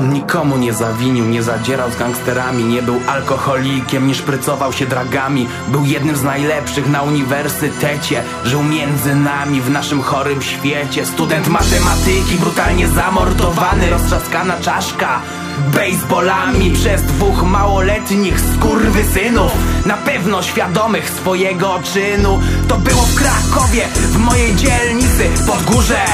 nikomu nie zawinił, nie zadzierał z gangsterami, nie był alkoholikiem, nie szprycował się dragami. Był jednym z najlepszych na uniwersytecie, żył między nami w naszym chorym świecie. Student matematyki, brutalnie zamordowany, roztrzaskana czaszka. Baseballami przez dwóch małoletnich skurwysynów Na pewno świadomych swojego czynu To było w Krakowie, w mojej dzielnicy, pod górze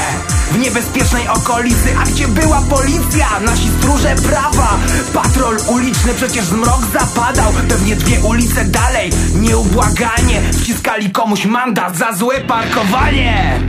w niebezpiecznej okolicy, a gdzie była policja? Nasi stróże prawa. Patrol uliczny, przecież zmrok zapadał. Pewnie dwie ulice dalej. Nieubłaganie. Wciskali komuś mandat za złe parkowanie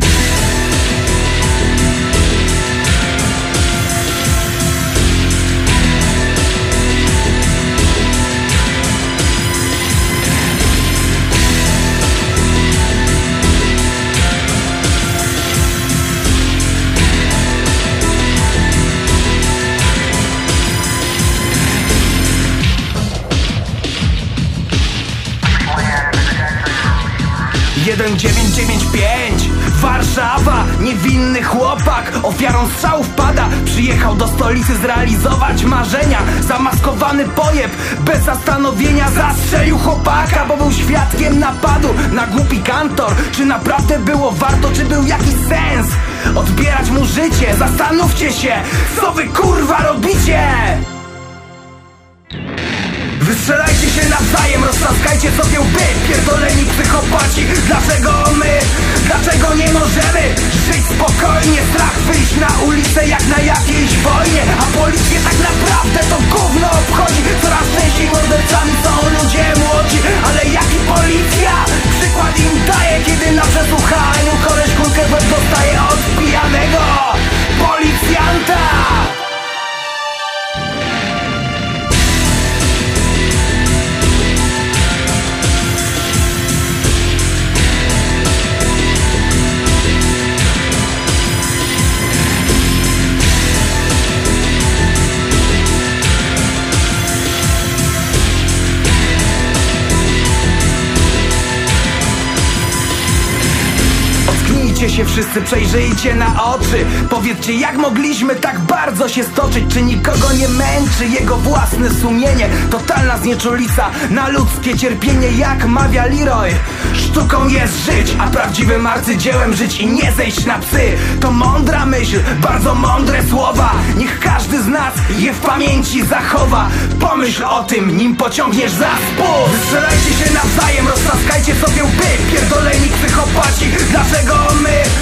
Jeden dziewięć dziewięć pięć. Warszawa, niewinny chłopak. Ofiarą strzału wpada Przyjechał do stolicy zrealizować marzenia. Zamaskowany pojeb Bez zastanowienia. Zastrzelił chłopaka Bo był świadkiem napadu na głupi kantor. Czy naprawdę było warto, czy był jakiś sens? Odbierać mu życie, zastanówcie się Co wy kurwa robicie Wystrzelajcie się nawzajem, roztrzaskajcie sobie łby Pierdoleni psychopaci, dlaczego my? Dlaczego nie możemy żyć spokojnie? Strach wyjść Ocknijcie się wszyscy, przejrzyjcie na oczy. Powiedzcie jak mogliśmy tak bardzo się stoczyć? Czy nikogo nie męczy jego własne sumienie? Totalna znieczulica na ludzkie cierpienie Jak mawia Leroy. Sztuką jest żyć, a prawdziwym arcydziełem żyć i nie zejść na psy. To mądra myśl, bardzo mądre słowa. Niech każdy z nas je w pamięci zachowa. Pomyśl o tym, nim pociągniesz za spust Wystrzelajcie się nawzajem, roztrzaskajcie sobie łby. Pierdoleni psychopaci, dlaczego my? Dlaczego